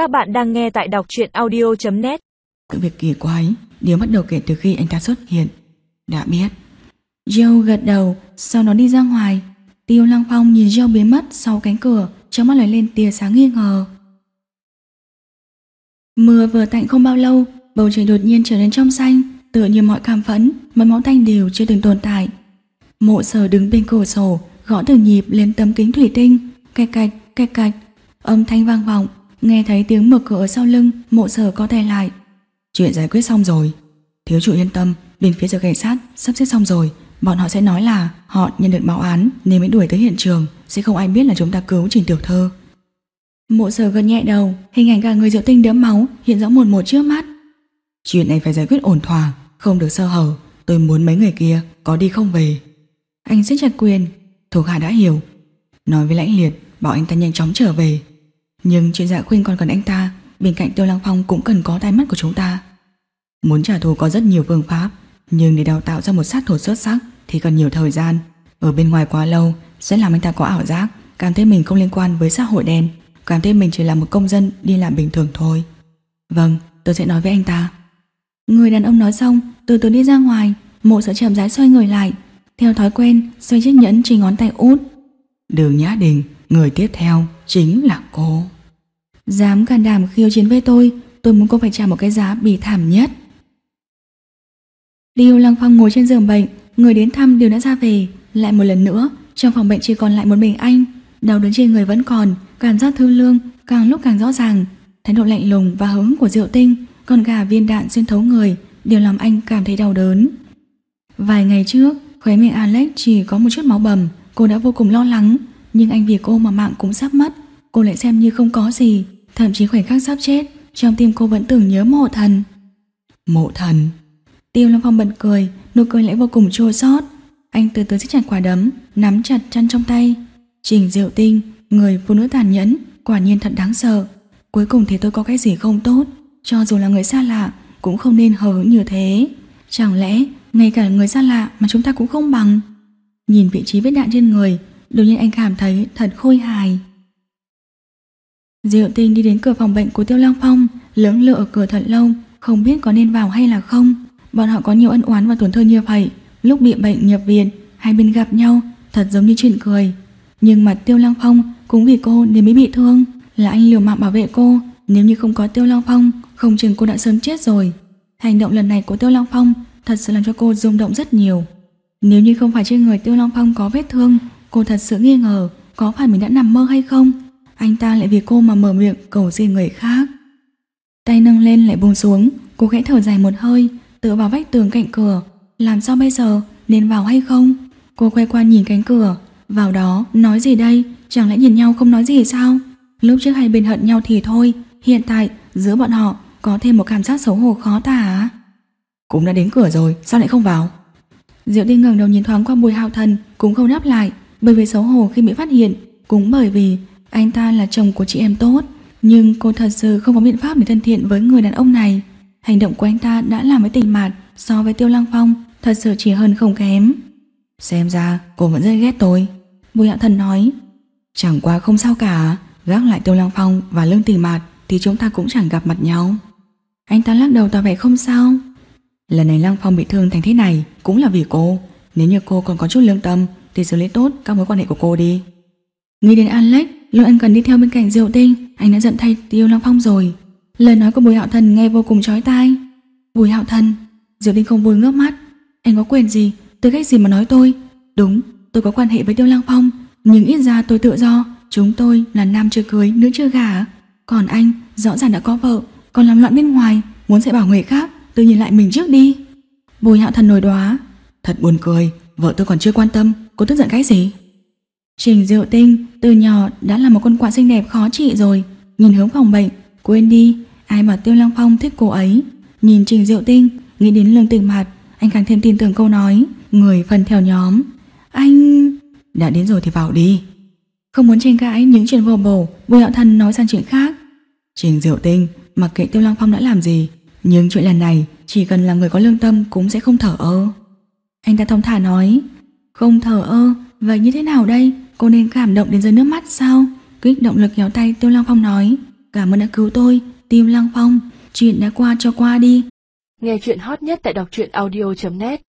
Các bạn đang nghe tại đọc truyện audio.net Sự việc kỳ quái Điều bắt đầu kể từ khi anh ta xuất hiện. Đã biết Joe gật đầu Sau đó đi ra ngoài. Tiêu Lăng Phong nhìn Joe biến mất sau cánh cửa Trong mắt lấy lên tia sáng nghi ngờ. Mưa vừa tạnh không bao lâu Bầu trời đột nhiên trở nên trong xanh Tựa như mọi cảm phẫn Mọi máu tanh đều chưa từng tồn tại. Mộ sở đứng bên cửa sổ Gõ từng nhịp lên tấm kính thủy tinh. Cạch cạch, cạch cạch Âm thanh vang vọng. Nghe thấy tiếng mở cửa ở sau lưng Mộ sở có tay lại. Chuyện giải quyết xong rồi. Thiếu chủ yên tâm Bên phía sở cảnh sát sắp xếp xong rồi. Bọn họ sẽ nói là họ nhận được báo án Nên mới đuổi tới hiện trường Sẽ không ai biết là chúng ta cứu trình tiểu thơ. Mộ sở gật nhẹ đầu Hình ảnh cả người diệu tinh đẫm máu Hiện rõ một một trước mắt. Chuyện này phải giải quyết ổn thỏa Không được sơ hở. Tôi muốn mấy người kia có đi không về. Anh siết chặt quyền. Thuộc hạ đã hiểu. Nói với lãnh liệt Bảo anh ta nhanh chóng trở về nhưng chuyện dạ khuyên còn cần anh ta, Bên cạnh Tiêu Lăng Phong cũng cần có tai mắt của chúng ta. Muốn trả thù có rất nhiều phương pháp, Nhưng để đào tạo ra một sát thủ xuất sắc Thì cần nhiều thời gian. Ở bên ngoài quá lâu, Sẽ làm anh ta có ảo giác, Cảm thấy mình không liên quan với xã hội đen, Cảm thấy mình chỉ là một công dân đi làm bình thường thôi. Vâng tôi sẽ nói với anh ta. Người đàn ông nói xong, Từ từ đi ra ngoài, Mộ sợ chậm rãi xoay người lại. Theo thói quen, xoay chiếc nhẫn trên ngón tay út Đường Nhã Đình, Người tiếp theo chính là cô. Dám can đảm khiêu chiến với tôi Tôi muốn cô phải trả một cái giá bị thảm nhất. Điêu Lăng Phong ngồi trên giường bệnh, Người đến thăm đều đã ra về. Lại một lần nữa, Trong phòng bệnh chỉ còn lại một mình anh. Đau đớn trên người vẫn còn, Cảm giác thư lương càng lúc càng rõ ràng. Thái độ lạnh lùng và hứng của Diệu Tinh Còn cả viên đạn xuyên thấu người, Đều làm anh cảm thấy đau đớn. Vài ngày trước, Khóe miệng Alex chỉ có một chút máu bầm. Cô đã vô cùng lo lắng Nhưng anh vì cô mà mạng cũng sắp mất. Cô lại xem như không có gì Thậm chí khoảnh khắc sắp chết Trong tim cô vẫn tưởng nhớ mộ thần. Mộ thần? Tiêu Lâm Phong bật cười Nụ cười lại vô cùng chua xót. Anh từ từ siết chặt quả đấm Nắm chặt chân trong tay. Trình diệu tinh Người phụ nữ tàn nhẫn Quả nhiên thật đáng sợ. Cuối cùng thì tôi có cái gì không tốt? Cho dù là người xa lạ Cũng không nên hờ hững như thế. Chẳng lẽ ngay cả người xa lạ mà chúng ta cũng không bằng Nhìn vị trí vết đạn trên người, Đột nhiên anh cảm thấy thật khôi hài. Diệu tinh đi đến cửa phòng bệnh của Tiêu Long Phong Lưỡng lự ở cửa thật lâu, Không biết có nên vào hay là không. Bọn họ có nhiều ân oán và tổn thương như vậy, Lúc bị bệnh nhập viện, Hai bên gặp nhau, Thật giống như chuyện cười. Nhưng mà Tiêu Long Phong cũng vì cô nên mới bị thương. Là anh liều mạng bảo vệ cô, Nếu như không có Tiêu Long Phong, Không chừng cô đã sớm chết rồi. Hành động lần này của Tiêu Long Phong Thật sự làm cho cô rung động rất nhiều. Nếu như không phải trên người Tiêu long Phong có vết thương, Cô thật sự nghi ngờ Có phải mình đã nằm mơ hay không? Anh ta lại vì cô mà mở miệng cầu xin người khác. Tay nâng lên lại buông xuống, Cô khẽ thở dài một hơi, Tựa vào vách tường cạnh cửa. Làm sao bây giờ? Nên vào hay không? Cô quay qua nhìn cánh cửa, Vào đó nói gì đây? Chẳng lẽ nhìn nhau không nói gì sao? Lúc trước hai bên hận nhau thì thôi, Hiện tại giữa bọn họ có thêm một cảm giác xấu hổ khó tả. Cũng đã đến cửa rồi, Sao lại không vào? Diệu tinh ngẩng đầu nhìn thoáng qua bùi hạo thần Cũng không đáp lại Bởi vì xấu hổ khi bị phát hiện Cũng bởi vì anh ta là chồng của chị em tốt. Nhưng cô thật sự không có biện pháp để thân thiện với người đàn ông này. Hành động của anh ta đã làm với tình mạt So với tiêu lăng phong Thật sự chỉ hơn không kém. Xem ra cô vẫn rất ghét tôi. Bùi hạo thần nói Chẳng qua không sao cả Gác lại tiêu lăng phong và lương tình mạt Thì chúng ta cũng chẳng gặp mặt nhau. Anh ta lắc đầu tỏ vẻ không sao Lần này Lăng Phong bị thương thành thế này Cũng là vì cô. Nếu như cô còn có chút lương tâm, Thì xử lý tốt các mối quan hệ của cô đi. Nghĩ đến Alex Lúc anh cần đi theo bên cạnh Diệu Tinh. Anh đã giận thay Tiêu Lăng Phong rồi. Lời nói của Bùi Hạo Thần nghe vô cùng chói tai. Bùi Hạo Thần, Diệu Tinh không vui ngước mắt. Anh có quyền gì? Tư cách gì mà nói tôi? Đúng, tôi có quan hệ với Tiêu Lăng Phong, Nhưng ít ra tôi tự do. Chúng tôi là nam chưa cưới, nữ chưa gả. Còn anh, rõ ràng đã có vợ, Còn làm loạn bên ngoài, Muốn sẽ bảo người khác. Tôi nhìn lại mình trước đi. Bùi hạo thần nổi đoá Thật buồn cười, Vợ tôi còn chưa quan tâm, Cô tức giận cái gì? Trình Diệu Tinh, từ nhỏ đã là một con quạ xinh đẹp khó trị rồi. Nhìn hướng phòng bệnh, Quên đi, Ai mà Tiêu Lăng Phong thích cô ấy. Nhìn Trình Diệu Tinh, Nghĩ đến lương tình mặt, Anh càng thêm tin tưởng câu nói, Người phần theo nhóm. Anh... Đã đến rồi thì vào đi. Không muốn tranh cãi những chuyện vô bổ, Bùi hạo thần nói sang chuyện khác. Trình Diệu Tinh, Mặc kệ Tiêu Lăng Phong đã làm gì nhưng chuyện lần này Chỉ cần là người có lương tâm cũng sẽ không thở ơ. Anh ta thông thả nói Không thở ơ? Vậy như thế nào đây? Cô nên cảm động đến rơi nước mắt sao? Kích động lực kéo tay Tiêu Lăng Phong nói Cảm ơn đã cứu tôi, Tiêu Lăng Phong. Chuyện đã qua cho qua đi. Nghe chuyện hot nhất tại đọc truyện audio.net